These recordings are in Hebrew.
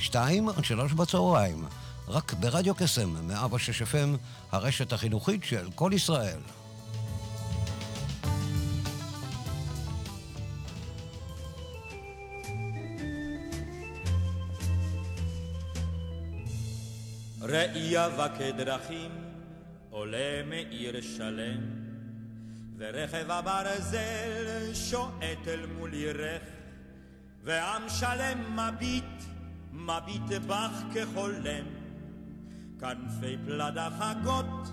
שתיים עד שלוש בצהריים. רק ברדיו קסם, 106 FM, הרשת החינוכית של כל ישראל. ראייה וכדרכים עולה מעיר שלם ורכב הברזל שועט אל מול ירך ועם שלם מביט, מביט בך כחולם כנפי פלדה חגות,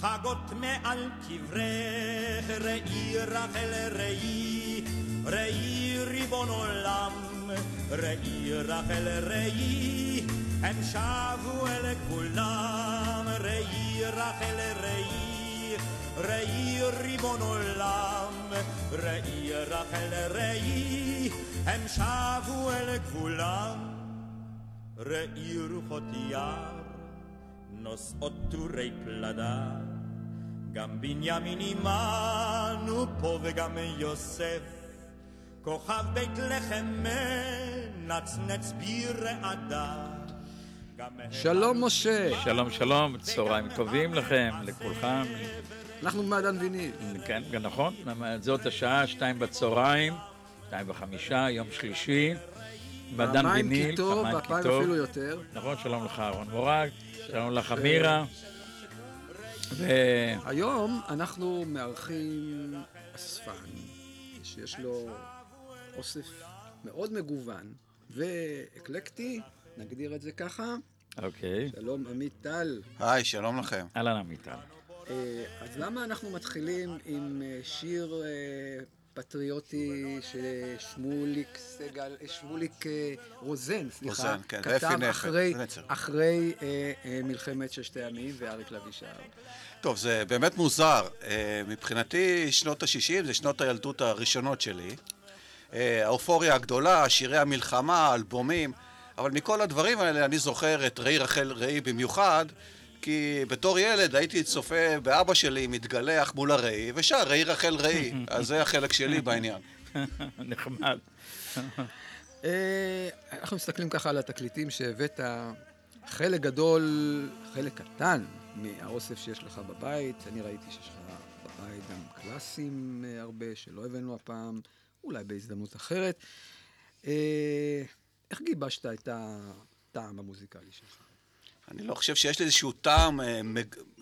חגות מעל קברך ראי רחל ראי, ראי ריבון עולם ראי רחל ראי הם שבו אל כולם, ראי רחל ראי, ראי ריבון עולם, ראי רחל ראי, הם שבו אל כולם, ראי רוחות יער, נושאות טורי פלדה, גם בנימין עמנו פה וגם יוסף, כוכב בית לחם מנצנץ ברעדה. שלום משה. שלום שלום, צהריים טובים לכם, לכולכם. אנחנו במעדן ויניל. כן, נכון, זאת השעה, שתיים בצהריים, שתיים וחמישה, יום שלישי. מעדן ויניל, פעמיים כי טוב, והפעם אפילו יותר. נכון, שלום לך אהרון מורג, שלום לך מירה. ו... היום אנחנו מארחים אספן שיש לו אוסף מאוד מגוון ואקלקטי, נגדיר את זה ככה. אוקיי. שלום עמית טל. היי, שלום לכם. אהלן עמית טל. אה, אז למה אנחנו מתחילים עם אה, שיר אה, פטריוטי ששמוליק סגל, שמוליק רוזן, סליחה, רוזן, כן, כתב אחרי, אחרי מלחמת ששת הימים ואריק לבישר. טוב, זה באמת מוזר. מבחינתי, שנות ה-60 זה שנות הילדות הראשונות שלי. האופוריה הגדולה, שירי המלחמה, אלבומים. אבל מכל הדברים האלה אני זוכר את ראי רחל ראי במיוחד, כי בתור ילד הייתי צופה באבא שלי מתגלח מול הראי, ושר ראי רחל ראי, אז זה החלק שלי בעניין. נחמד. אה, אנחנו מסתכלים ככה על התקליטים שהבאת, חלק גדול, חלק קטן מהאוסף שיש לך בבית. אני ראיתי שיש לך בבית גם קלאסים אה, הרבה שלא הבאנו הפעם, אולי בהזדמנות אחרת. אה, איך גיבשת את הטעם המוזיקלי שלך? אני לא חושב שיש לי איזשהו טעם אה,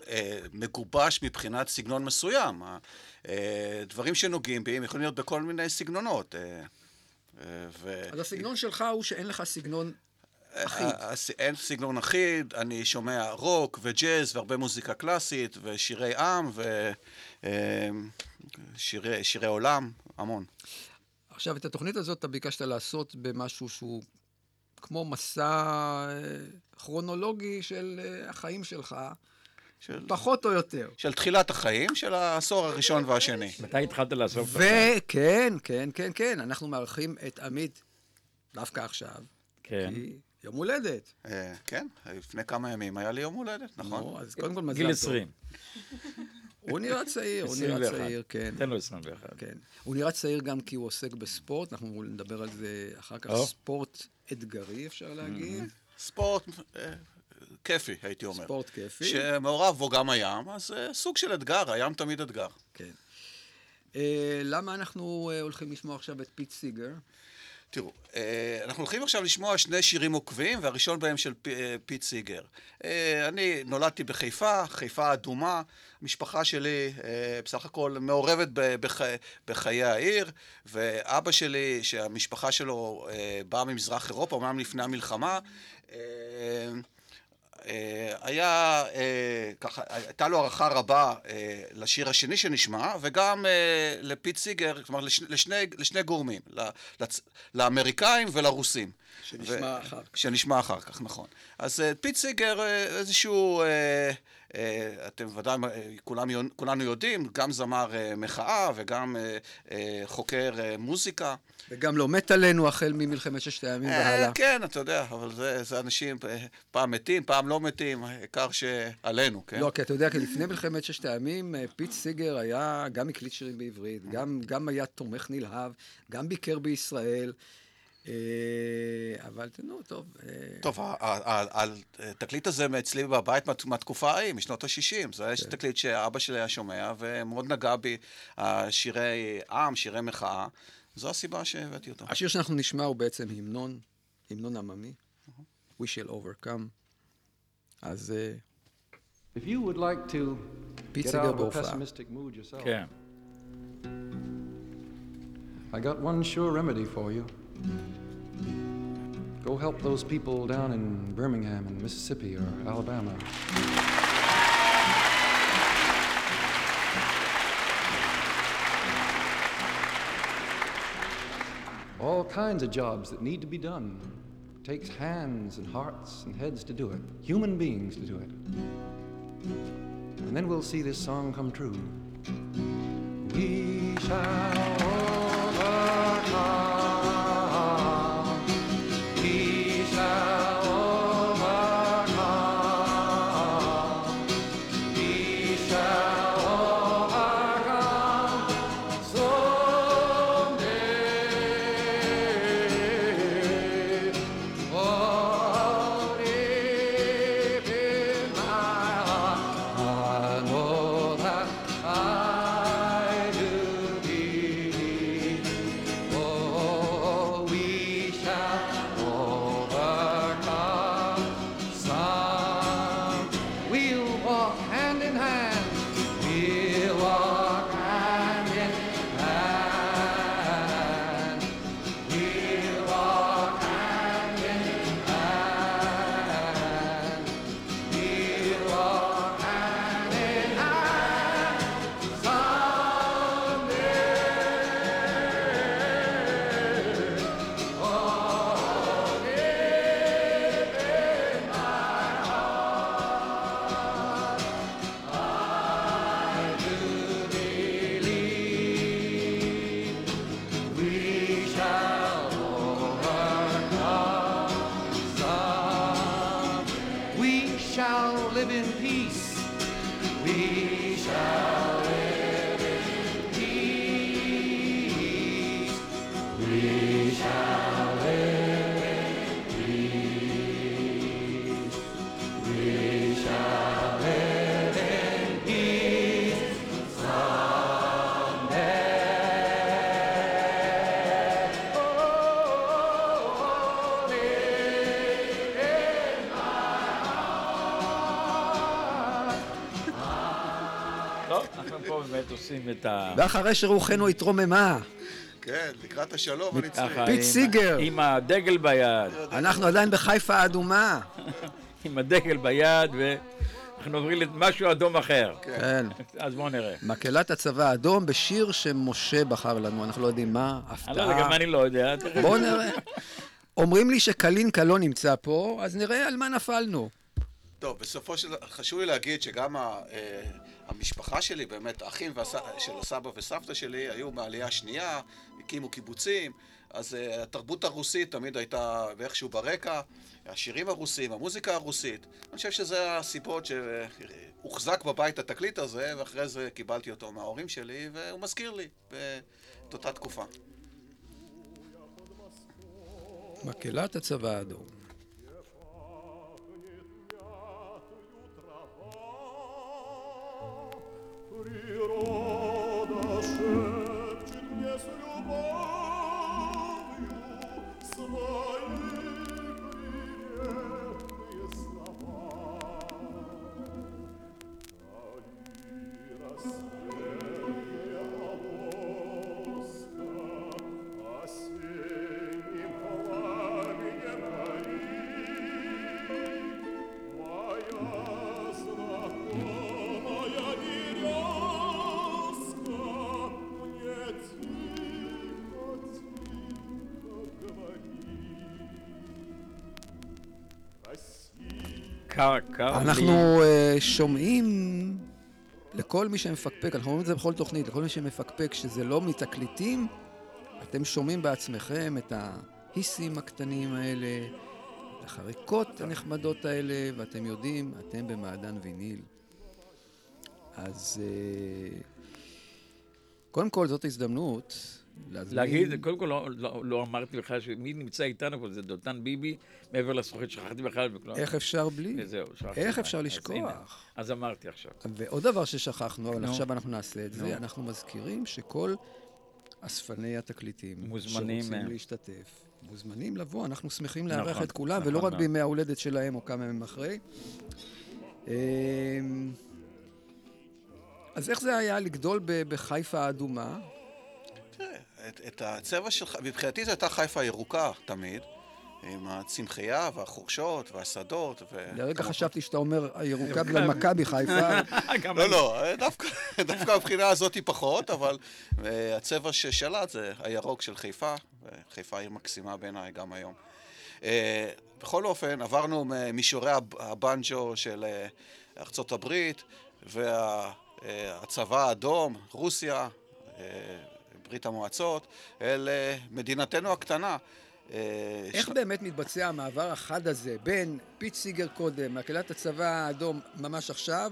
אה, מגובש מבחינת סגנון מסוים. אה, דברים שנוגעים בי הם יכולים להיות בכל מיני סגנונות. ו... אז הסגנון שלך הוא שאין לך סגנון אחיד. אין סגנון אחיד, אני שומע רוק וג'אז והרבה מוזיקה קלאסית ושירי עם ושירי עולם, המון. עכשיו, את התוכנית הזאת אתה ביקשת לעשות במשהו שהוא כמו מסע אה, כרונולוגי של אה, החיים שלך. של... פחות או יותר. של תחילת החיים, של העשור הראשון והשני. מתי התחלת לעשות את זה? וכן, כן, כן, כן, אנחנו מארחים את עמית דווקא עכשיו. כן. כי יום הולדת. אה, כן, לפני כמה ימים היה לי יום הולדת, נכון. אז קודם כל מזל טוב. גיל 20. הוא נראה צעיר, הוא נראה צעיר, כן. תן לו 21. כן. הוא נראה צעיר גם כי הוא עוסק בספורט, אנחנו נדבר על זה אחר כך. ספורט אתגרי, אפשר להגיד. ספורט אה, כיפי, הייתי אומר. ספורט כיפי. שמעורב בו גם הים, אז אה, סוג של אתגר, הים תמיד אתגר. כן. אה, למה אנחנו הולכים לשמוע עכשיו את פיט סיגר? תראו, אה, אנחנו הולכים עכשיו לשמוע שני שירים עוקבים, והראשון בהם של אה, פיט סיגר. אה, אני נולדתי בחיפה, חיפה אדומה, המשפחה שלי בסך הכל מעורבת בח... בחיי העיר, ואבא שלי, שהמשפחה שלו באה ממזרח אירופה, אומנם לפני המלחמה, היה, אה, ככה, הייתה לו הערכה רבה אה, לשיר השני שנשמע, וגם אה, לפיט סיגר, כלומר לשני, לשני, לשני גורמים, לצ- לאמריקאים ולרוסים. שנשמע אחר כך. שנשמע אחר כך, נכון. אז אה, פיט סיגר, אה, איזשהו, אה, אה, אתם ודאי, אה, כולם, כולנו יודעים, גם זמר אה, מחאה וגם אה, אה, חוקר אה, מוזיקה. וגם לא מת עלינו החל ממלחמת ששת הימים אה, והלאה. כן, אתה יודע, אבל זה, זה אנשים, אה, פעם מתים, פעם לא מתים, העיקר שעלינו, כן? לא, כי אתה יודע, כי לפני מלחמת ששת הימים, אה, פיט סיגר היה, גם הקליט שירים בעברית, Mm. גם, גם היה תומך נלהב, גם ביקר בישראל, אה, אבל נו, טוב. אה, טוב, התקליט הזה אצלי בבית מה- מהתקופה ההיא, משנות ה-60. זה היה כן. תקליט שאבא שלי היה שומע, ומאוד נגע בי השירי עם, שירי מחאה. זו הסיבה שהבאתי אותו. השיר שאנחנו נשמע הוא בעצם המנון, המנון עממי, We shall overcome. אז אה, If you would like to פיט get סיגר out of a בהופעה. pessimistic mood yourself, כן. I got one sure remedy for you. Go help those people down in Birmingham and Mississippi or Alabama. All kinds of jobs that need to be done. Takes hands and hearts and heads to do it, human beings to do it. And then we'll see this song come true. We shall אנחנו פה באמת עושים את ה... ואחרי שרוחנו התרוממה, כן, לקראת השלום הנצחי. פיט סיגר. עם הדגל ביד, אנחנו עדיין בחיפה האדומה. עם הדגל ביד, ואנחנו עוברים למשהו אדום אחר. כן. אז בואו נראה. מקהלת הצבא האדום בשיר שמשה בחר לנו, אנחנו לא יודעים מה, אני לא יודע, גם הפתעה. אני לא יודע. בואו נראה. אומרים לי שקלינקה לא נמצא פה, אז נראה על מה נפלנו. טוב, בסופו של... חשוב לי להגיד שגם ה, אה, המשפחה שלי, באמת, האחים והס... של הסבא וסבתא שלי, היו מהעלייה השנייה, הקימו קיבוצים, אז אה, התרבות הרוסית תמיד הייתה איכשהו ברקע, השירים הרוסים, המוזיקה הרוסית. אני חושב שזה הסיבות שהוחזק בבית התקליט הזה, ואחרי זה קיבלתי אותו מההורים שלי, והוא מזכיר לי את אותה תקופה. מקהלת הצבא האדום. morirò קר, קר. אנחנו אה, שומעים לכל מי שמפקפק, אנחנו אומרים את זה בכל תוכנית, לכל מי שמפקפק שזה לא מתקליטים, אתם שומעים בעצמכם את ההיסים הקטנים האלה, את החריקות הנחמדות האלה, ואתם יודעים, אתם במעדן ויניל. אז אה, קודם כל, זאת הזדמנות להזמין... להגיד, קודם כל לא, לא, לא אמרתי לך שמי נמצא איתנו פה, זה דותן ביבי, מעבר לזכוכית, שכחתי בכלל. בכלל. איך אפשר בלי? וזהו, שכחתי איך. אפשר אז לשכוח? הנה, אז אמרתי עכשיו. ועוד דבר ששכחנו, אבל. עכשיו אנחנו נעשה את. זה, אנחנו מזכירים שכל אספני התקליטים מוזמנים, שרוצים אה. להשתתף, מוזמנים לבוא, אנחנו שמחים לארח נכון, את כולם, נכון ולא רק מאוד. בימי ההולדת שלהם או כמה ימים אחרי. אז איך זה היה לגדול בחיפה האדומה? תראה, את, את הצבע שלך, מבחינתי זו הייתה חיפה ירוקה תמיד, עם הצמחייה והחורשות והשדות. ו... לרגע חשבתי שאתה אומר הירוקה בגלל מכבי חיפה. גם לא, לא, דווקא, דווקא מבחינה הזאת היא פחות, אבל אה, הצבע ששלט זה הירוק של חיפה, וחיפה עיר מקסימה בעיניי גם היום. אה, בכל אופן, עברנו ממישורי הב- הבנג'ו של אה, ארצות הברית, והצבא האדום, רוסיה, אה, ברית המועצות, אל אה, מדינתנו הקטנה. אה, איך ש- באמת מתבצע המעבר החד הזה בין פיט סיגר קודם, מקהלת הצבא האדום ממש עכשיו,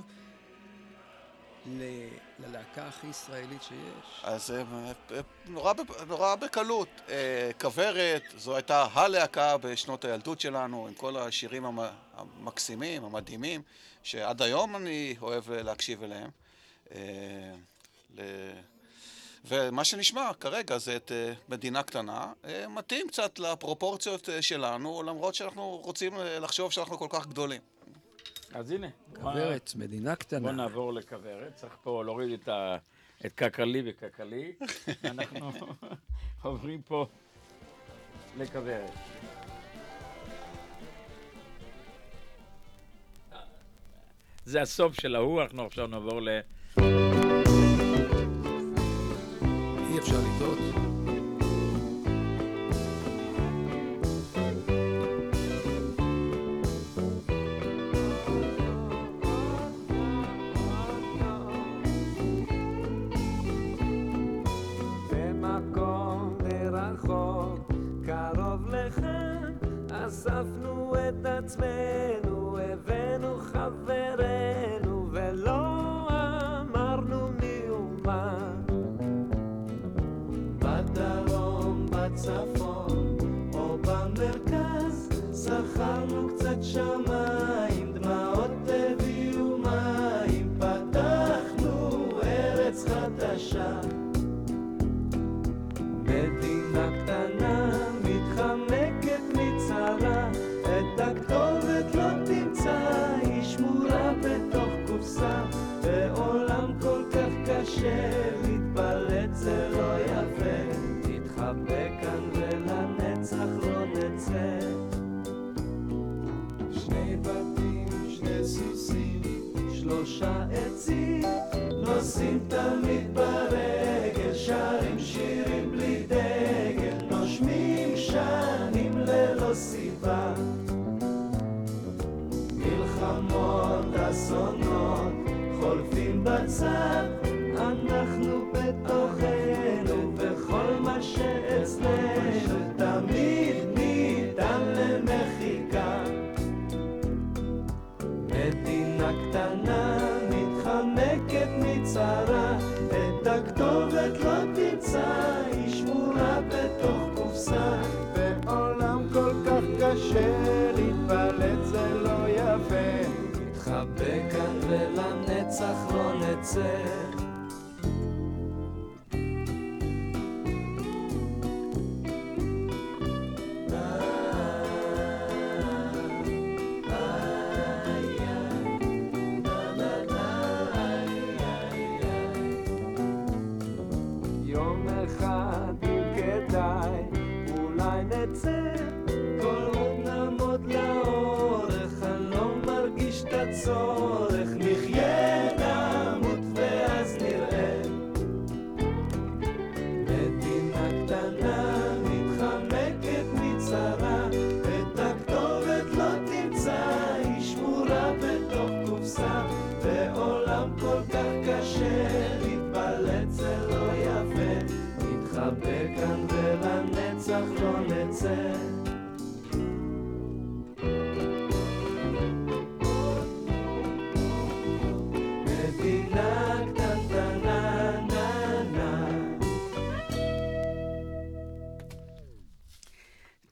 ל- ללהקה הכי ישראלית שיש? אז אה, אה, נורא, נורא בקלות. אה, כוורת, זו הייתה הלהקה בשנות הילדות שלנו, עם כל השירים המ- המקסימים, המדהימים, שעד היום אני אוהב אה, להקשיב אליהם. אה, ל- ומה שנשמע כרגע זה את אה, מדינה קטנה, אה, מתאים קצת לפרופורציות שלנו, למרות שאנחנו רוצים לחשוב שאנחנו כל כך גדולים. אז הנה. מה- כוורת, מדינה בוא קטנה. נעבור לכוורת, צריך פה להוריד את, ה... את קקלי וקקלי. אנחנו עוברים פה לכוורת. זה הסוף של ההוא, אנחנו עכשיו נעבור ל... אי אפשר לטעות. במקום מרחוק, קרוב לכאן, אספנו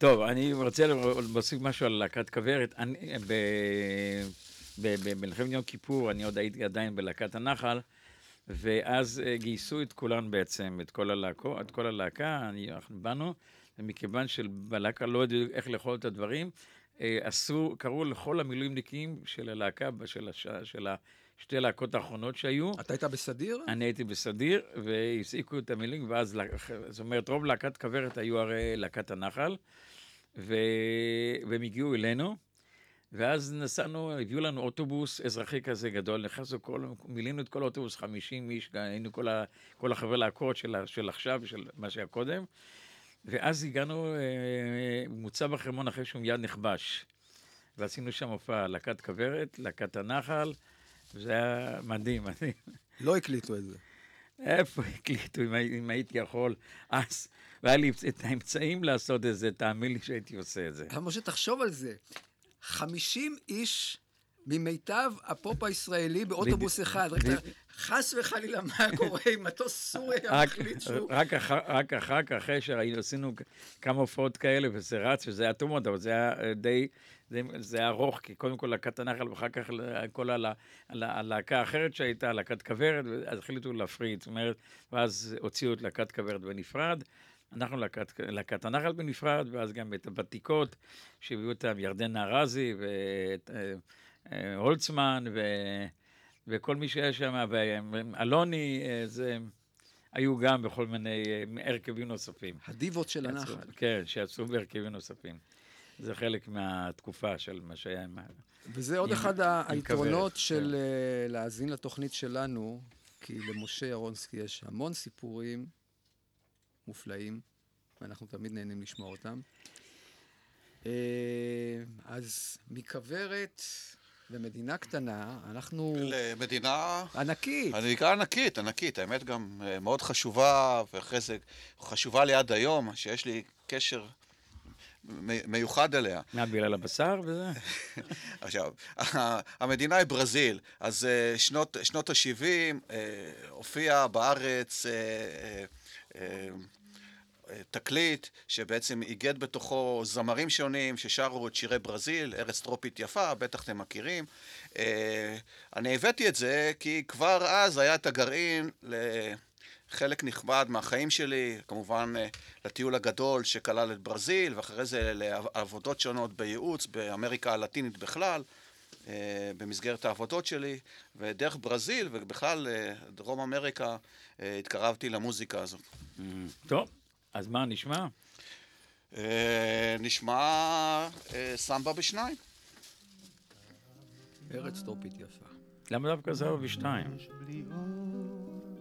טוב, אני רוצה להוסיף משהו על להקת כוורת. במלחמת יום כיפור, אני עוד הייתי עדיין בלהקת הנחל, ואז אה, גייסו את כולן בעצם, את כל, הלהקו, את כל הלהקה, אני, אנחנו באנו, ומכיוון שבלהקה לא ידעו איך לאכול את הדברים, אה, עשו, קראו לכל המילואימניקים של הלהקה, של, הש, של השתי הלהקות האחרונות שהיו. אתה היית בסדיר? אני הייתי בסדיר, והפסיקו את המילים, ואז, זאת אומרת, רוב להקת כוורת היו הרי להקת הנחל, ו... והם הגיעו אלינו, ואז נסענו, הביאו לנו אוטובוס אזרחי כזה גדול, נכנסנו כל, מילאנו את כל האוטובוס, 50 איש, היינו כל, ה... כל החברי להקות של, ה- של עכשיו ושל מה שהיה קודם, ואז הגענו אה, מוצב החרמון אחרי שהוא מיד נכבש, ועשינו שם הופעה, להקת כוורת, להקת הנחל, וזה היה מדהים, מדהים. לא הקליטו את זה. איפה הקליטו, אם, הי- אם הייתי יכול, אז, והיה לי את האמצעים לעשות את זה, תאמין לי שהייתי עושה את זה. משה, תחשוב על זה. 50 איש ממיטב הפופ הישראלי באוטובוס אחד. חס וחלילה, מה קורה אם מטוס סורי היה רק, מחליט שהוא... רק, אחר, כך, אחרי שהיינו, עשינו כמה הופעות כאלה, וזה רץ, וזה היה טוב מאוד, אבל זה היה אה, די, זה, היה ארוך, כי קודם כל להקת הנחל, ואחר כך כל הלה- הלה- הלהקה האחרת שהייתה, להקת כוורת, אז החליטו להפריד, זאת אומרת, ואז הוציאו את להקת כוורת בנפרד. אנחנו להקת, להקת הנחל בנפרד, ואז גם את הוותיקות, שהביאו אותם ירדנה ארזי ואת אה, הולצמן, ו, וכל מי שהיה שם, ואלוני, אה, זה, היו גם בכל מיני אה, הרכבים נוספים. הדיבות של שיצאו- הנחל. כן, שיצאו בהרכבים נוספים. זה חלק מהתקופה של מה שהיה עם... וזה עוד עם- אחד עם היתרונות של אה, להאזין לתוכנית שלנו, כי למשה ירונסקי יש המון סיפורים מופלאים, ואנחנו תמיד נהנים לשמוע אותם. אז מכוורת ומדינה קטנה, אנחנו... למדינה... ענקית. מדינה ענקית, ענקית. האמת גם אה, מאוד חשובה, ואחרי זה חשובה לי עד היום, שיש לי קשר מיוחד אליה. מה, בגלל הבשר וזה? עכשיו, המדינה היא ברזיל, אז אה, שנות, שנות ה-70 הופיע בארץ אה, אה, אה, אה, תקליט שבעצם איגד בתוכו זמרים שונים ששרו את שירי ברזיל, ארץ טרופית יפה, בטח אתם מכירים. אה, אני הבאתי את זה כי כבר אז היה את הגרעין לחלק נכבד מהחיים שלי, כמובן אה, לטיול הגדול שכלל את ברזיל, ואחרי זה לעבודות שונות בייעוץ באמריקה הלטינית בכלל. אה, במסגרת העבודות שלי, ודרך ברזיל ובכלל דרום אמריקה התקרבתי למוזיקה הזאת. טוב, אז מה נשמע? אה, נשמע אה, סמבה בשניים. ארץ טרופית יפה. למה דווקא זהו בשתיים?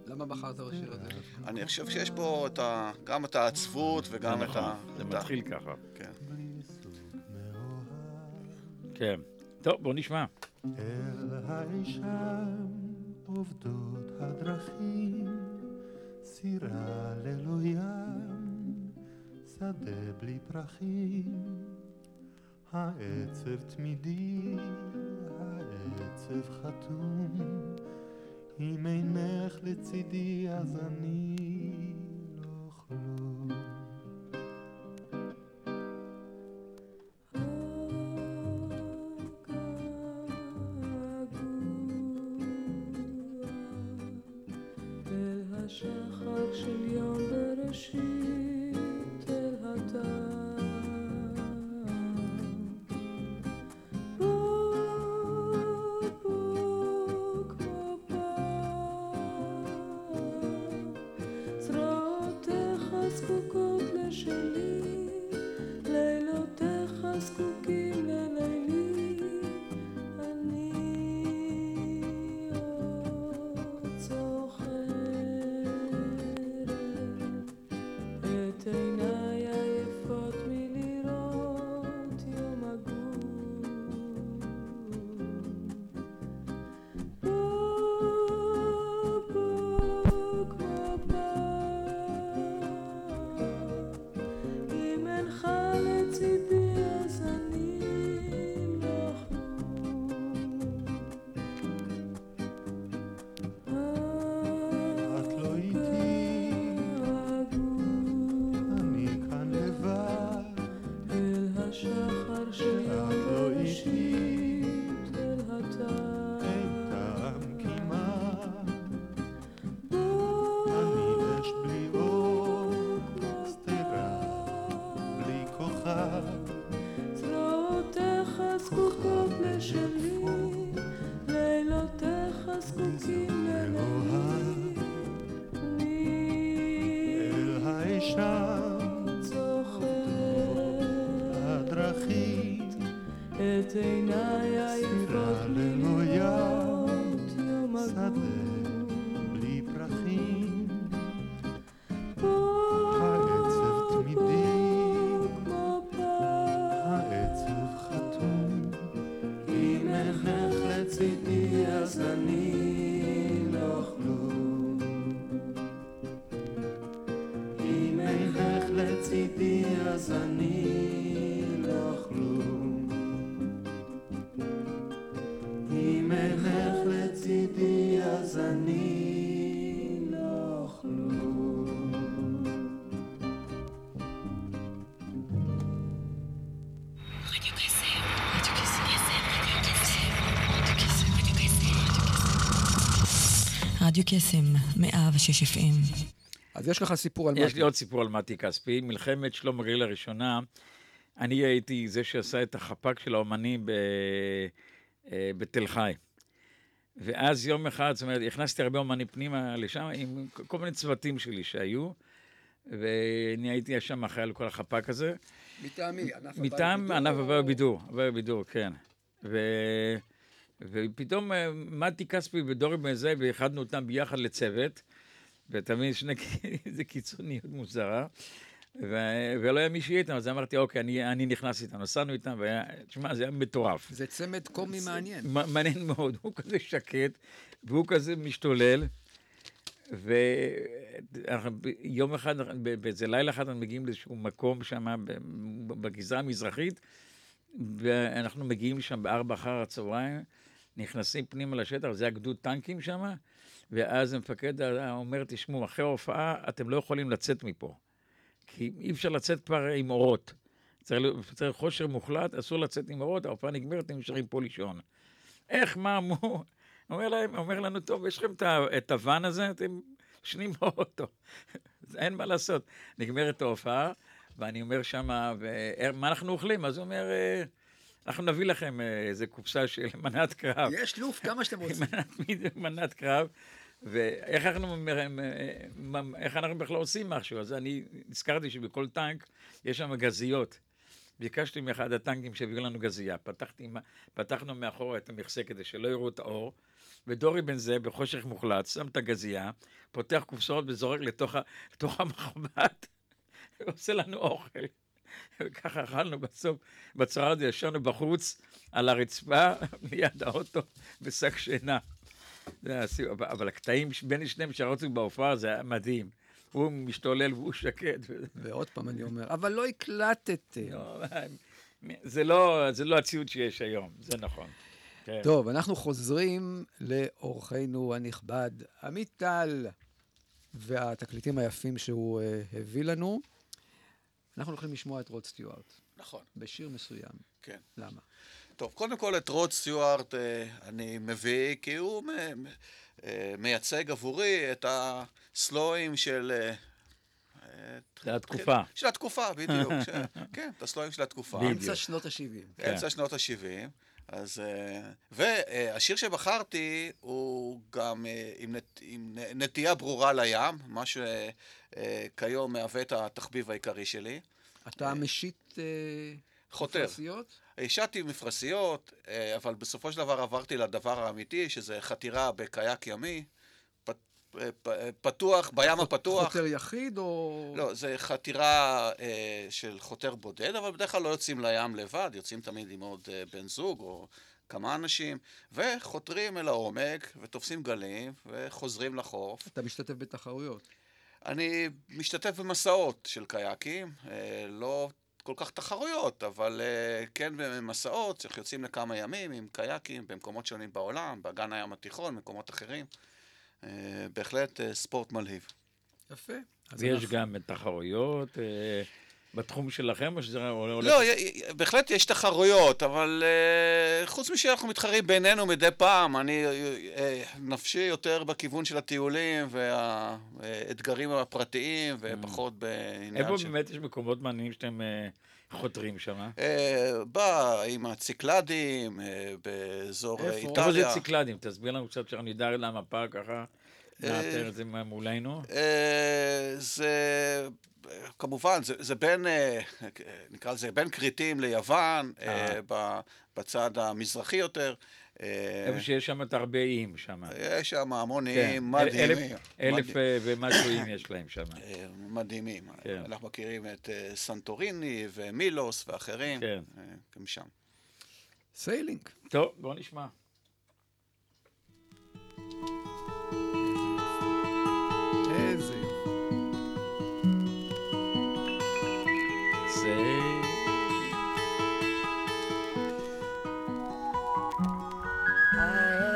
למה בחרת בשיר הזה? אני חושב שיש בו את ה... גם את העצבות וגם זה את נכון, ה... זה את ה- מתחיל ככה. כן. כן. טוב, בוא נשמע. אל האישם עובדות הדרכים, סירה ללא ים, שדה בלי פרחים. העצב תמידי, העצב חתום, אם אינך לצידי אז אני לצידי אז אני לא כלום. רדיו קסם, 106 FM. אז יש לך סיפור על יש מתי. לי עוד סיפור על מתי כספי. מלחמת שלום אריאל הראשונה, אני הייתי זה שעשה את החפ"ק של האומנים ב... אה, בתל חי. ואז יום אחד, זאת אומרת, הכנסתי הרבה אומנים פנימה לשם, עם כל מיני צוותים שלי שהיו, ואני הייתי שם אחראי על כל החפ"ק הזה. ענף מטעם בידור ענף או- הבעיה בבידור, הבעיה בבידור, כן. ו... ופתאום אה, מתי כספי ודורי בן זאב, ואיחדנו אותם ביחד לצוות, ואתה מבין, שני, איזה קיצוניות מוזרה, ו... ולא היה מי שיהיה איתם, אז אמרתי, אוקיי, אני, אני נכנס איתם, נסענו איתם, והיה, תשמע, זה היה מטורף. זה צמד קומי מעניין. מ- מעניין מאוד, הוא כזה שקט, והוא כזה משתולל, ויום אחד, באיזה לילה אחד, אנחנו מגיעים לאיזשהו מקום שם, בגזרה המזרחית, ואנחנו מגיעים לשם בארבע אחר הצהריים, נכנסים פנימה לשטח, זה הגדוד טנקים שם, ואז המפקד אומר, תשמעו, אחרי ההופעה אתם לא יכולים לצאת מפה, כי אי אפשר לצאת כבר עם אורות. צריך, צריך חושר מוחלט, אסור לצאת עם אורות, ההופעה נגמרת, אתם נשארים פה לישון. איך, מה, מו? אומר להם, אומר לנו, טוב, יש לכם את הוואן הזה, אתם ישנים באוטו. אין מה לעשות. נגמרת ההופעה, ואני אומר שמה, ומה אנחנו אוכלים? אז הוא אומר, "אה, אנחנו נביא לכם אה, איזה קופסה של מנת קרב. יש לוף כמה שאתם רוצים. מנת- מנת קרב, ואיך אנחנו, איך אנחנו בכלל עושים משהו? אז אני נזכרתי שבכל טנק יש שם גזיות. ביקשתי מאחד הטנקים שיביאו לנו גזייה. פתחתי, פתחנו מאחורה את המכסה כדי שלא יראו את האור, ודורי בן זה, בחושך מוחלט, שם את הגזייה, פותח קופסאות וזורק לתוך, לתוך המחבת, ועושה לנו אוכל. וככה אכלנו בסוף, הזאת ישנו בחוץ, על הרצפה, ליד האוטו, בשק שינה. אבל- הקטעים בין שניהם שרצו בהופעה, זה היה מדהים. הוא משתולל והוא שקט. ועוד פעם אני אומר, אבל לא הקלטתם. לא, זה לא, זה לא הציוד שיש היום, זה נכון. כן. טוב, אנחנו חוזרים לאורחנו הנכבד, עמית טל, והתקליטים היפים שהוא אה, הביא לנו. אנחנו הולכים לשמוע את רוד סטיוארט, נכון, בשיר מסוים. כן. למה? טוב, קודם כל את רוד סטיוארט אה, אני מביא, כי הוא אה, מייצג עבורי את הסלואים של... אה, של התקופה. של התקופה, בדיוק. ש- כן, את הסלואים של התקופה. בדיוק. אמצע שנות ה-70. כן. אמצע שנות ה-70. אז... והשיר שבחרתי הוא גם עם, נת, עם נטייה ברורה לים, מה שכיום מהווה את התחביב העיקרי שלי. אתה משיט אה, חותר. השעתי מפרשיות, אה, אבל בסופו של דבר עברתי לדבר האמיתי, שזה חתירה בקייק ימי, אה, אה, פתוח, בים הפתוח. חותר יחיד או... לא, זה חתירה אה, של חותר בודד, אבל בדרך כלל לא יוצאים לים לבד, יוצאים תמיד עם עוד אה, בן זוג או כמה אנשים, וחותרים אל העומק, ותופסים גלים, וחוזרים לחוף. אתה משתתף בתחרויות. אני משתתף במסעות של קייקים, אה, לא כך תחרויות, אבל אה, כן במסעות, שאנחנו יוצאים לכמה ימים עם קייקים במקומות שונים בעולם, באגן הים התיכון, במקומות אחרים. אה, בהחלט אה, ספורט מלהיב. יפה. אז ויש אנחנו- גם תחרויות אה, בתחום שלכם, או שזה הולך... לא, בהחלט יש תחרויות, אבל uh, חוץ משאנחנו מתחרים בינינו מדי פעם, אני uh, נפשי יותר בכיוון של הטיולים והאתגרים הפרטיים, ופחות בעניין איפה של... באמת יש מקומות מעניינים שאתם אה, חותרים שם? Uh, בא עם הציקלדים, uh, באזור איפה? איטליה. איפה זה ציקלדים? תסביר לנו קצת שאני אדע למפה ככה, נאתר את זה מולנו. זה, כמובן, זה, זה בין, אה, נקרא לזה, בין כרתים ליוון, אה, ב- בצד המזרחי יותר. אה, איפה שיש שם את הרבה איים שם. יש שם המון כן. איים מדהימים. אלף- אה, ומשהו איים יש להם שם. אה, מדהימים. כן. אנחנו מכירים את אה, סנטוריני ומילוס ואחרים. כן. אה, גם שם. סיילינג. טוב, בוא נשמע.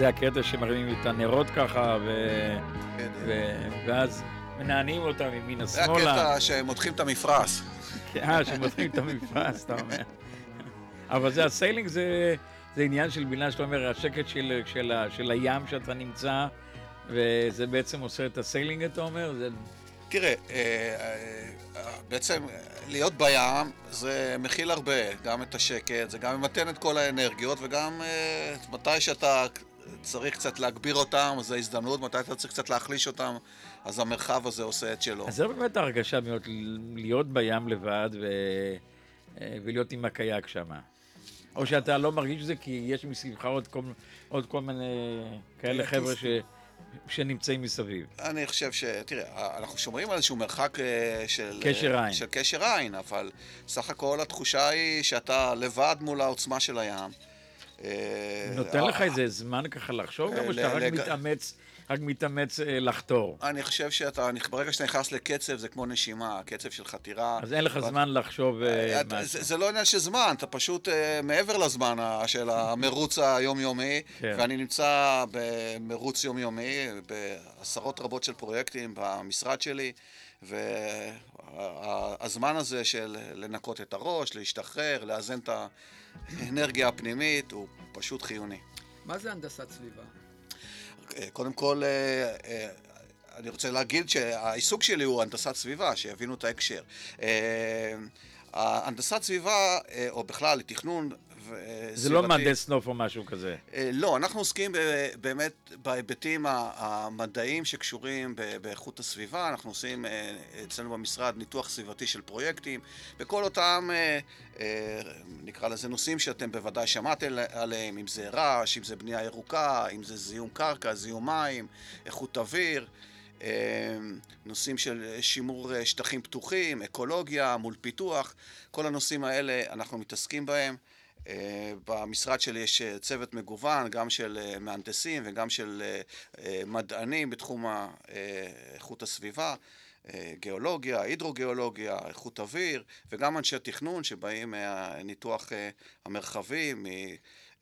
זה הקטע שמרימים את הנרות ככה, ו... ו... ואז מנענעים אותם ימינה זה שמאלה. הקטע שהם מותחים את המפרש. אה, שמותחים את המפרש, אתה אומר. אבל זה ה sailing זה, זה עניין של מילה שאתה אומר, השקט של, של, של הים שאתה נמצא, וזה בעצם עושה את ה sailing, אתה אומר? זה... תראה, אה, אה, בעצם להיות בים זה מכיל הרבה, גם את השקט, זה גם ממתן את כל האנרגיות, וגם אה, מתי שאתה צריך קצת להגביר אותם, זו הזדמנות, מתי אתה צריך קצת להחליש אותם, אז המרחב הזה עושה את שלו. אז זה באמת ההרגשה מאוד, להיות בים לבד ו... אה, ולהיות עם הקייק שם. או שאתה לא מרגיש את זה כי יש מסביבך עוד כל, עוד כל מיני כאלה חבר'ה ש... שנמצאים מסביב. אני חושב ש... תראה, אנחנו שומרים על איזשהו מרחק אה, של... קשר אה, עין. של קשר עין, אבל סך הכל התחושה היא שאתה לבד מול העוצמה של הים. אה, נותן לך איזה זמן ככה לחשוב גם, או שאתה רק מתאמץ, רק מתאמץ אה, לחתור? אני חושב שאתה, ברגע שאתה נכנס לקצב, זה כמו נשימה, קצב של חתירה. אז אין לך זמן לחשוב אה, משהו. זה, זה לא עניין של זמן, אתה פשוט אה, מעבר לזמן ה- של המרוץ היומיומי, כן. ואני נמצא במרוץ יומיומי, בעשרות רבות של פרויקטים במשרד שלי, והזמן הזה של לנקות את הראש, להשתחרר, לאזן את האנרגיה הפנימית, הוא פשוט חיוני. מה זה הנדסת סביבה? אה, קודם כל, אה, אה, אני רוצה להגיד שהעיסוק שלי הוא הנדסת סביבה, שיבינו את ההקשר. הנדסת סביבה, או בכלל תכנון ו- אה, זה לא סביבתי- מהנדס נוף או משהו כזה. אה, לא, אנחנו עוסקים באמת בהיבטים המדעיים שקשורים באיכות הסביבה. אנחנו עושים אה, אצלנו במשרד ניתוח סביבתי של פרויקטים, וכל אותם, נקרא לזה נושאים שאתם בוודאי שמעתם עליהם, אם זה רעש, אם זה בנייה ירוקה, אם זה זיהום קרקע, זיהום מים, איכות אוויר. נושאים של שימור שטחים פתוחים, אקולוגיה מול פיתוח, כל הנושאים האלה אנחנו מתעסקים בהם. אה, במשרד שלי יש אה, צוות מגוון, גם של אה, מהנדסים וגם של מדענים בתחום איכות הסביבה, גיאולוגיה, הידרוגיאולוגיה, איכות אוויר, וגם אנשי תכנון שבאים מהניתוח המרחבי,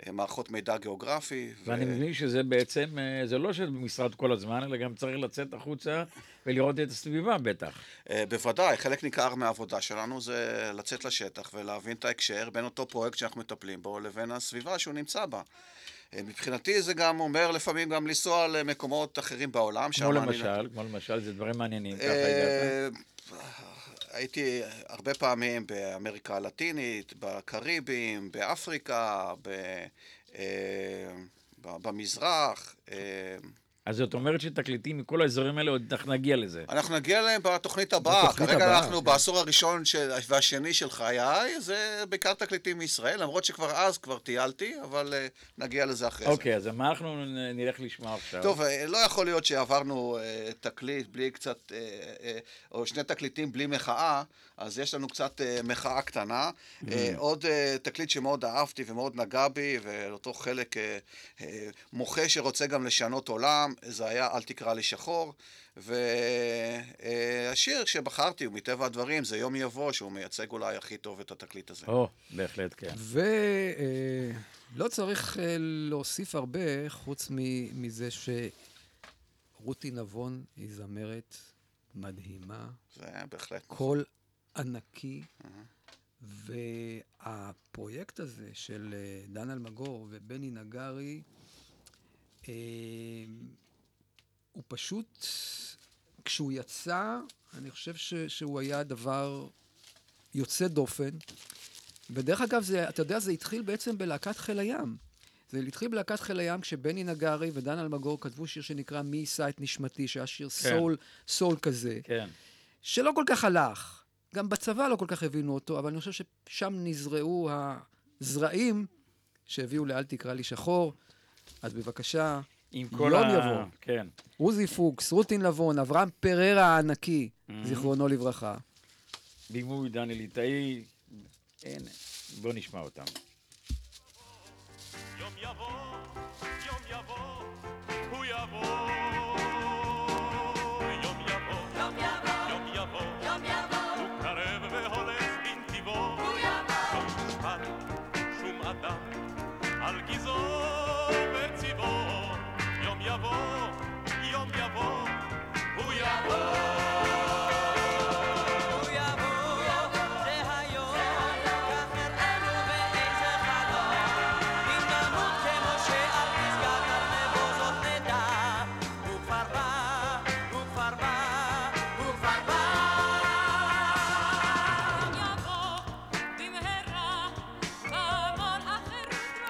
ממערכות מידע גיאוגרפי. ו- ואני מבין שזה בעצם, זה לא שבמשרד כל הזמן, אלא גם צריך לצאת החוצה ולראות את הסביבה בטח. אה, בוודאי, חלק ניכר מהעבודה שלנו זה לצאת לשטח ולהבין את ההקשר בין אותו פרויקט שאנחנו מטפלים בו לבין הסביבה שהוא נמצא בה. אה, מבחינתי זה גם אומר לפעמים גם לנסוע למקומות אחרים בעולם. כמו שם אני- למשל, כמו למשל, זה דברים מעניינים, ככה אה, הגעת. הייתי הרבה פעמים באמריקה הלטינית, בקריבים, באפריקה, ב- במזרח. אז זאת אומרת שתקליטים מכל האזורים האלה, עוד אנחנו נגיע לזה. אנחנו נגיע אליהם בתוכנית הבאה. בתוכנית כרגע הבאה, אנחנו כן. בעשור הראשון של, והשני של חיי, זה בעיקר תקליטים מישראל, למרות שכבר אז כבר טיילתי, אבל אה, נגיע לזה אחרי זה. אוקיי, אז מה אנחנו נלך לשמוע עכשיו? טוב, אה, לא יכול להיות שעברנו אה, תקליט בלי קצת, אה, אה, או שני תקליטים בלי מחאה, אז יש לנו קצת אה, מחאה קטנה. אה, עוד אה, תקליט שמאוד אהבתי ומאוד נגע בי, ואותו חלק מוחה שרוצה גם לשנות עולם, זה היה אל תקרא לי שחור. והשיר שבחרתי, הוא מטבע הדברים, זה יום יבוא, שהוא מייצג אולי הכי טוב את התקליט הזה. או, בהחלט כן. ולא צריך להוסיף הרבה, חוץ מ- מזה שרותי נבון היא זמרת מדהימה, זה בהחלט. קול ענקי, והפרויקט הזה של אה, דן אלמגור ובני נגרי, אה, הוא פשוט, כשהוא יצא, אני חושב ש, שהוא היה דבר יוצא דופן. ודרך אגב, זה, אתה יודע, זה התחיל בעצם בלהקת חיל הים. זה התחיל בלהקת חיל הים כשבני נגרי ודן אלמגור כתבו שיר שנקרא "מי יישא את נשמתי", שהיה שיר כן. סול, סול כזה. כן. שלא כל כך הלך. גם בצבא לא כל כך הבינו אותו, אבל אני חושב ששם נזרעו הזרעים שהביאו ל"אל תקרא לי שחור". אז בבקשה, עם כל יום ה... יבוא. כן. עוזי פוקס, רוטין לבון, אברהם פררה הענקי, זיכרונו לברכה. בימוי דני ליטאי. הנה, בוא נשמע אותם. יום יבוא,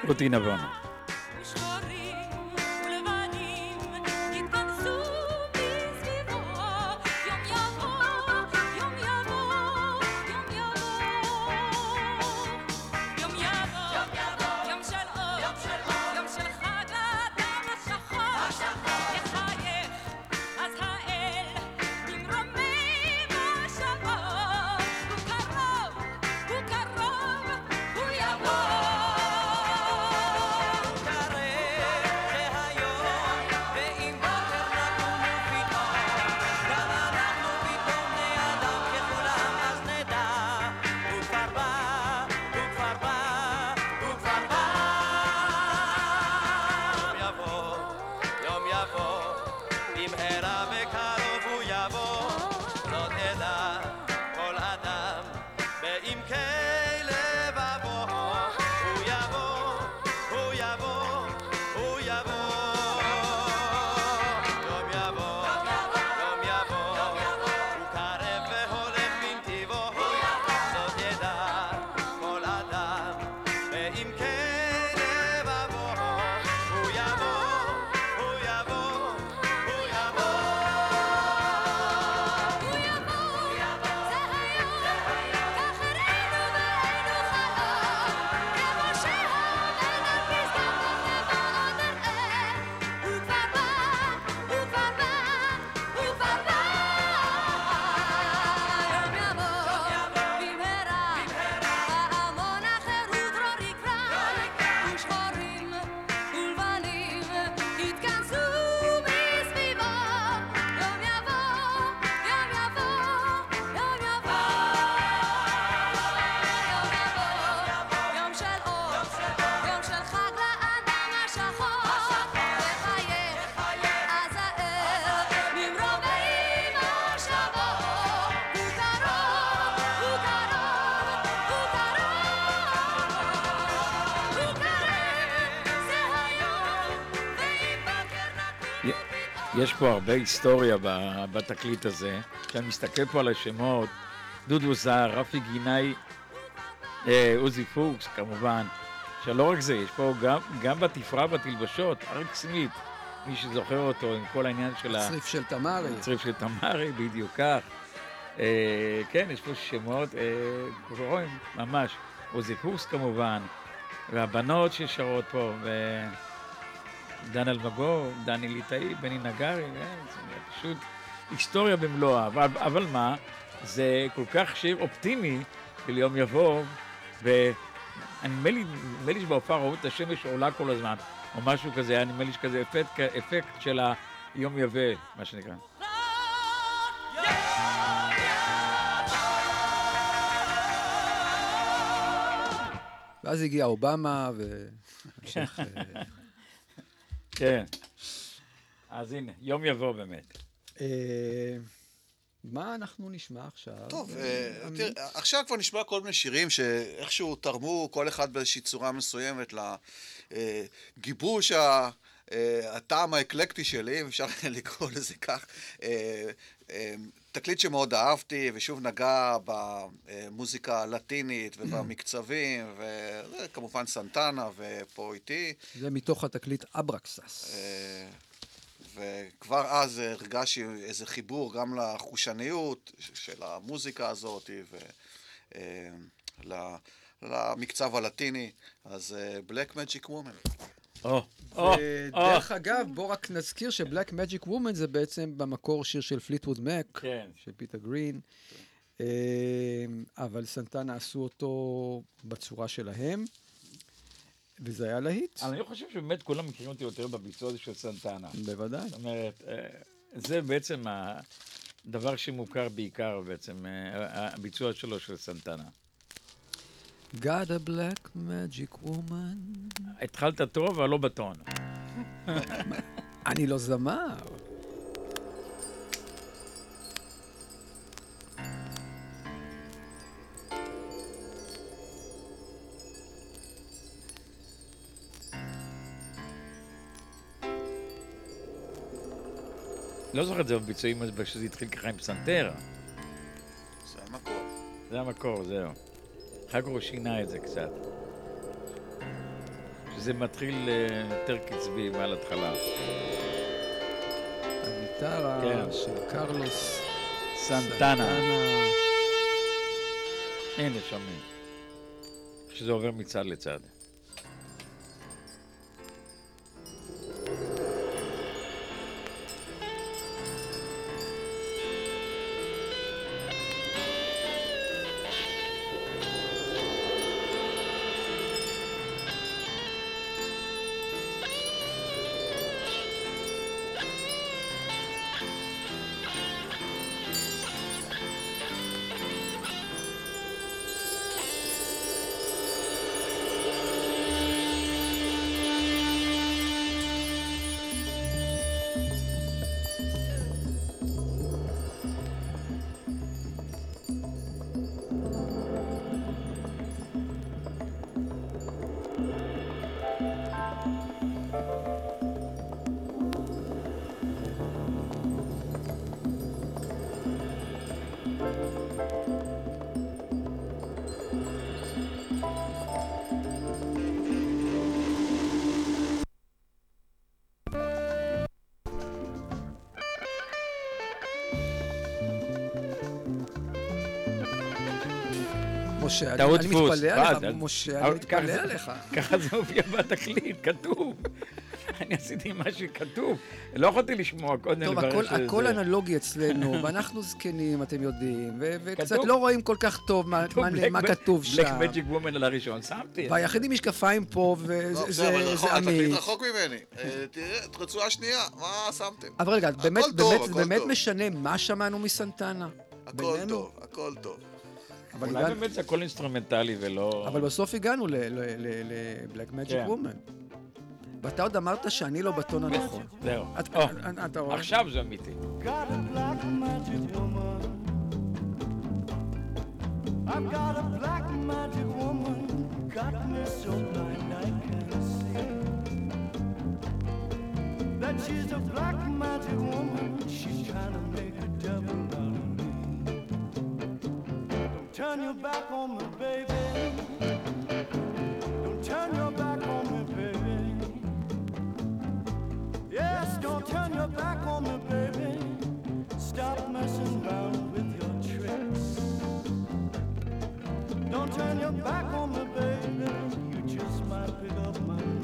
אחר רותי פה הרבה היסטוריה בתקליט הזה. כשאני מסתכל פה על השמות, דודו זר, רפי גינאי, אה, עוזי פוקס כמובן. שלא רק זה, יש פה גם, גם בתפרה בתלבשות, אריק סמית, מי שזוכר אותו עם כל העניין של ה... צריף של תמרי. צריף של תמרי, בדיוק כך. אה, כן, יש פה שמות, אה, רואים, ממש. עוזי פוקס כמובן, והבנות ששרות פה, ודן אלמגור, דני ליטאי, בני נגרי, אה, זה פשוט היסטוריה במלואה. אבל, אבל מה, זה כל כך שיר אופטימי של יום יבוא, ונדמה לי, נדמה לי שבהופעה ראו את השמש עולה כל הזמן, או משהו כזה, היה נדמה לי שכזה אפקט, אפקט של היום יבוא, מה שנקרא. ואז הגיע אובמה, והמשך... כן. אז הנה, יום יבוא באמת. אה, מה אנחנו נשמע עכשיו? טוב, אה, אה? תראה, עכשיו כבר נשמע כל מיני שירים שאיכשהו תרמו כל אחד באיזושהי צורה מסוימת לגיבוש ה... הטעם האקלקטי שלי, אם אפשר לקרוא לזה כך. אה, אה, תקליט שמאוד אהבתי, ושוב נגע במוזיקה הלטינית ובמקצבים, וכמובן סנטנה ופה איתי. זה מתוך התקליט אברקסס. אה, וכבר אז הרגשתי איזה חיבור גם לחושניות של המוזיקה הזאת ולמקצב הלטיני, אז Black Magic Woman. או. ודרך אגב, בוא רק נזכיר ש Black Magic Woman זה בעצם במקור שיר של פליטווד מק, כן. של פיטר גרין, אה, אבל סנטנה עשו אותו בצורה שלהם, וזה היה להיט. אבל אני חושב שבאמת כולם מכירים אותי יותר בביצוע הזה של סנטנה. בוודאי. זאת אומרת, אה, זה בעצם הדבר שמוכר בעיקר בעצם, אה, הביצוע שלו של סנטנה. God a black magic woman. התחלת טוב, אבל לא בטון. אני לא זמר. לא זוכר את זה בביצועים, אבל שזה התחיל ככה עם פסנתר. זה המקור. זה המקור, זהו. אחר כך הוא שינה את זה קצת. שזה מתחיל אה, יותר קצבי מעל התחלה. הגיטרה כן. של קרלוס סנטנה. הנה, שומעים. שזה עובר מצד לצד. משה, אני. מתפלא עליך, משה, אבל אני מתפלא עליך. ככה זה הופיע בתקליט, כתוב. אני עשיתי מה שכתוב. לא יכולתי לשמוע קודם טוב, הכל, שזה... הכל אנלוגי אצלנו, ואנחנו זקנים, אתם יודעים, וקצת כתוב. לא רואים כל כך טוב מה, כתוב מה, Black מה כתוב שם. Magic Woman על הראשון, שמתי. והיחיד עם משקפיים פה, לא, וזה זה, אבל זה רחוק, ממני. אה, תראה, רצועה שנייה, מה שמתם? אבל רגע, באמת, טוב, באמת, הכל באמת טוב. משנה מה שמענו מסנטנה? הכל בינינו? טוב, הכל טוב. אבל, אולי באמת זה הכל אינסטרומנטלי ולא... אבל בסוף הגענו ל Black Magic. Woman. ואתה עוד אמרת שאני לא בטון הנכון. זהו. את- אתה רואה? עכשיו זה אמיתי. A. I've got a black magic woman. Got me so blind I can't see. That she's a black magic woman. Turn your back on me, baby. Don't turn your back on me, baby. Yes, don't turn your back on me, baby. Stop messing around with your tricks. Don't turn your back on me, baby. You just might pick up my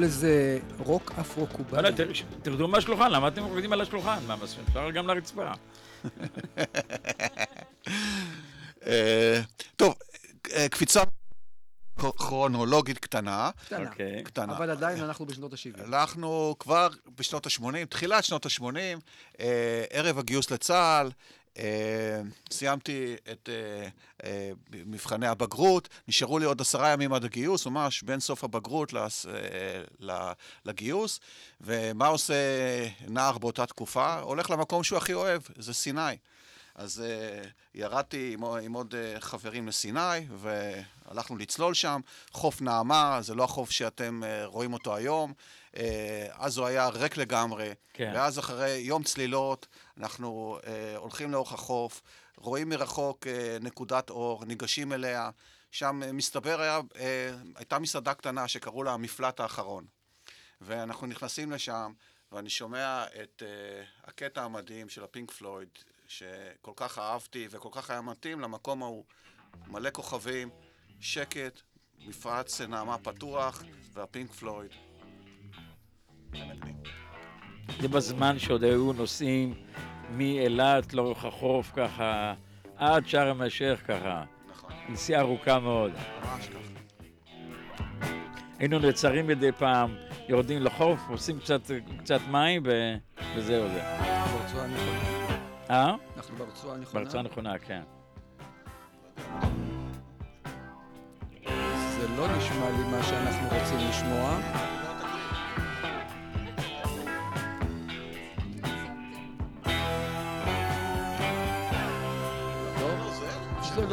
לזה רוק אפרו-קובאני. תר- ש- תרדו מהשולחן, למה אתם רוקדים על השולחן? מה, מס- אפשר גם לרצפה. אה, טוב, אה, קפיצה כרונולוגית קטנה. קטנה. אוקיי. קטנה. אבל עדיין אנחנו בשנות ה-70. אנחנו כבר בשנות ה-80, תחילת שנות ה-80, אה, ערב הגיוס לצה"ל, סיימתי את אה, אה, מבחני הבגרות, נשארו לי עוד עשרה ימים עד הגיוס, ממש בין סוף הבגרות אה, לגיוס, ומה עושה נער באותה תקופה? הולך למקום שהוא הכי אוהב, זה סיני. אז uh, ירדתי עם, עם עוד uh, חברים לסיני, והלכנו לצלול שם. חוף נעמה, זה לא החוף שאתם uh, רואים אותו היום. Uh, אז הוא היה ריק לגמרי. כן. ואז אחרי יום צלילות, אנחנו uh, הולכים לאורך החוף, רואים מרחוק uh, נקודת אור, ניגשים אליה. שם uh, מסתבר היה, uh, הייתה מסעדה קטנה שקראו לה המפלט האחרון. ואנחנו נכנסים לשם, ואני שומע את uh, הקטע המדהים של הפינק פלויד, שכל כך אהבתי וכל כך היה מתאים למקום ההוא. מלא כוכבים, שקט, מפרץ נעמה פתוח, והפינק פלויד. זה מדהים. זה בזמן שעוד היו נוסעים מאילת לאורך החוף ככה, עד שארם א-שייח ככה. נכון, נסיעה ארוכה מאוד. ממש ככה. היינו נעצרים מדי פעם, יורדים לחוף, עושים קצת, קצת מים ו... וזהו זה. ברצועה הנכונה. אה? אנחנו ברצועה הנכונה. ברצועה נכונה, כן. זה לא נשמע לי מה שאנחנו רוצים לשמוע.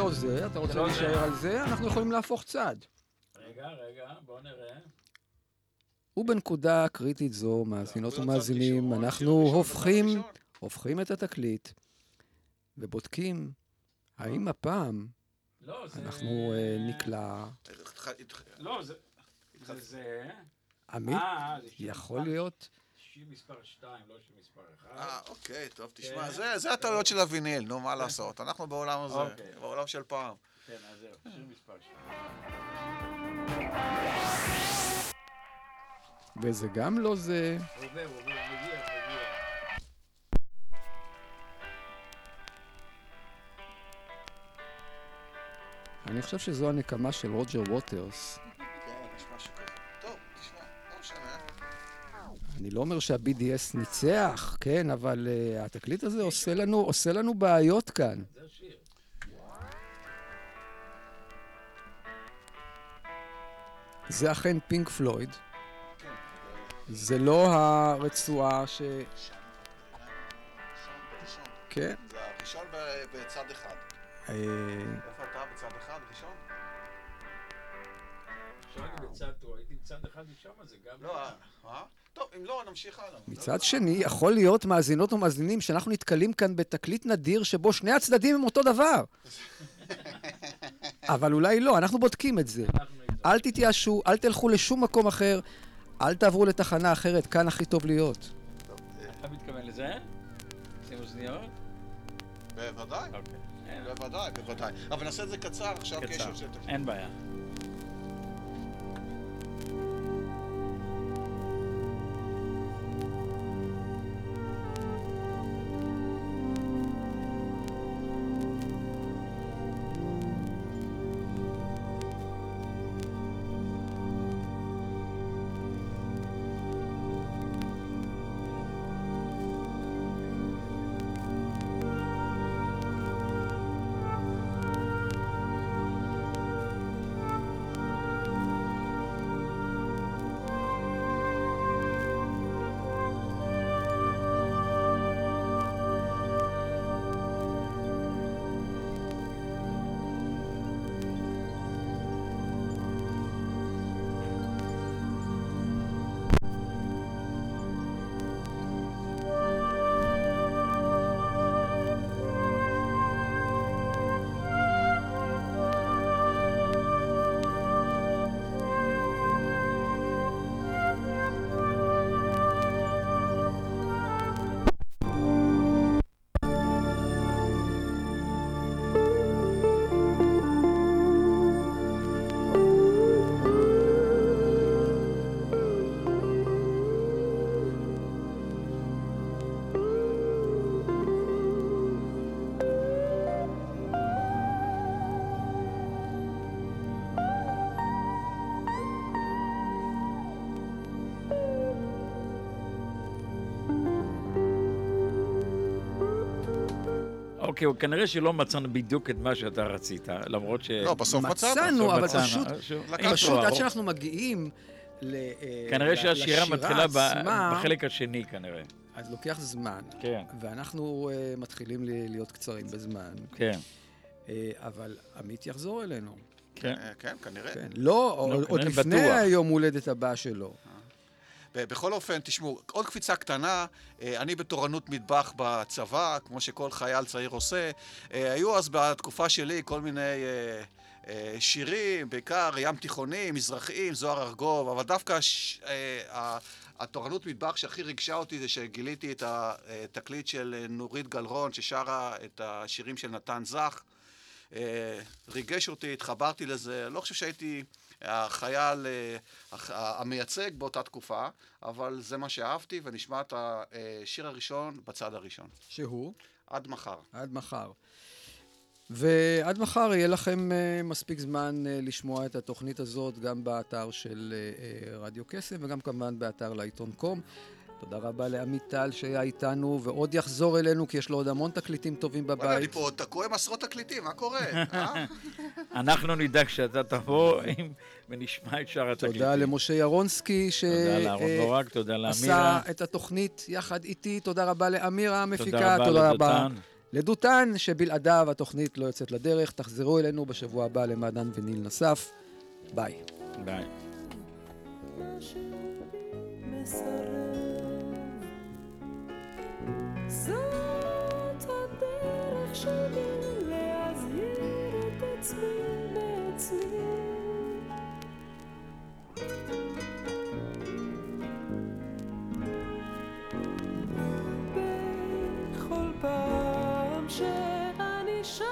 לא זה, אתה רוצה לא. להישאר על זה? אנחנו יכולים להפוך צד. רגע, רגע, בוא נראה. ובנקודה קריטית זו, מאזינות צד ומאזינים, ראשון, אנחנו הופכים. הופכים את התקליט ובודקים האם הפעם לא. אנחנו אה, נקלע... לא, זה... זה זה... עמית, אה, יכול להיות... מספר 2, לא שיר מספר 1. אה, אוקיי, טוב, כן. תשמע, זה- זה הטעויות של הוויניל, נו, מה לעשות? אנחנו בעולם הזה, אוקיי. בעולם של פעם. כן, אז זהו, שיר מספר 2. וזה גם לא זה. עובר, עובר, מגיע, מגיע. אני חושב שזו הנקמה של רוג'ר ווטרס. אני לא אומר שה-BDS ניצח, כן, אבל uh, התקליט הזה עושה לנו, עושה לנו בעיות כאן. זה אכן פינק פלויד. זה לא הרצועה ש... כן. זה הראשון בצד אחד. אה, איפה אתה בצד אחד, ראשון? בצד, הייתי בצד אחד משם, זה גם... לא, אה, אה? טוב, אם לא, נמשיך הלאה. מצד שני, יכול להיות, מאזינות ומאזינים, שאנחנו נתקלים כאן בתקליט נדיר שבו שני הצדדים הם אותו דבר. אבל אולי לא, אנחנו בודקים את זה. אל תתייאשו, אל תלכו לשום מקום אחר, אל תעברו לתחנה אחרת, כאן הכי טוב להיות. אתה מתכוון לזה? שים אוזניות? בוודאי, אוקיי. בוודאי, בוודאי. אבל נעשה את זה קצר עכשיו, כי יש. עוד. אין בעיה. אוקיי, כנראה שלא מצאנו בדיוק את מה שאתה רצית, למרות ש... לא, בסוף מצאנו. מצאנו, אבל מצאנו. פשוט, אין פשוט עד. שאנחנו מגיעים ל- אה, כנראה ל- שהשירה מתחילה בחלק השני, כנראה. אז לוקח זמן. כן, ואנחנו אה, מתחילים להיות קצרים בזמן. כן, אה, אבל עמית יחזור אלינו. כן. אה, כן, כנראה. כן. לא, עוד- עוד כנראה לפני בטוח. היום הולדת הבא שלו. ב- בכל אופן, תשמעו, עוד קפיצה קטנה, אה, אני בתורנות מטבח בצבא, כמו שכל חייל צעיר עושה. אה, היו אז בתקופה שלי כל מיני אה, אה, שירים, בעיקר ים תיכוני, מזרחיים, זוהר ארגוב, אבל דווקא ש- אה, ה- התורנות מטבח שהכי ריגשה אותי זה שגיליתי את התקליט של אה, נורית גלרון, ששרה את השירים של נתן זך. אה, ריגש אותי, התחברתי לזה. לא חושב שהייתי החייל אה, המייצג באותה תקופה, אבל זה מה שאהבתי, ונשמע את השיר הראשון בצד הראשון. שהוא? עד מחר. עד מחר. ועד מחר יהיה לכם uh, מספיק זמן uh, לשמוע את התוכנית הזאת גם באתר של רדיו קסם וגם כמובן באתר לעיתון קום. תודה רבה לעמיטל שהיה איתנו, ועוד יחזור אלינו, כי יש לו עוד המון תקליטים טובים וואלה, אני בבית. פה תקוע עם עשרות תקליטים, מה קורה? אה? אנחנו נדאג שאתה תבוא ונשמע את שאר התקליטים. תודה למשה ירונסקי, תודה לאהרון שעשה בורק, תודה לאמירה. את התוכנית יחד איתי. תודה רבה לאמירה המפיקה. תודה רבה תודה לדותן. לדותן, שבלעדיו התוכנית לא יוצאת לדרך. תחזרו אלינו בשבוע הבא למעדן וניל נוסף. ביי. ביי. זאת הדרך שלי להזהיר את עצמי מעצמי. בכל פעם שאני שר,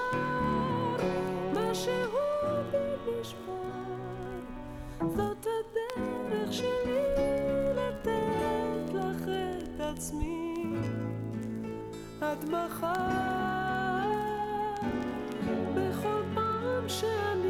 משהו בי נשבר. זאת הדרך שלי לתת לך את עצמי. עד מחר. בכל פעם שאני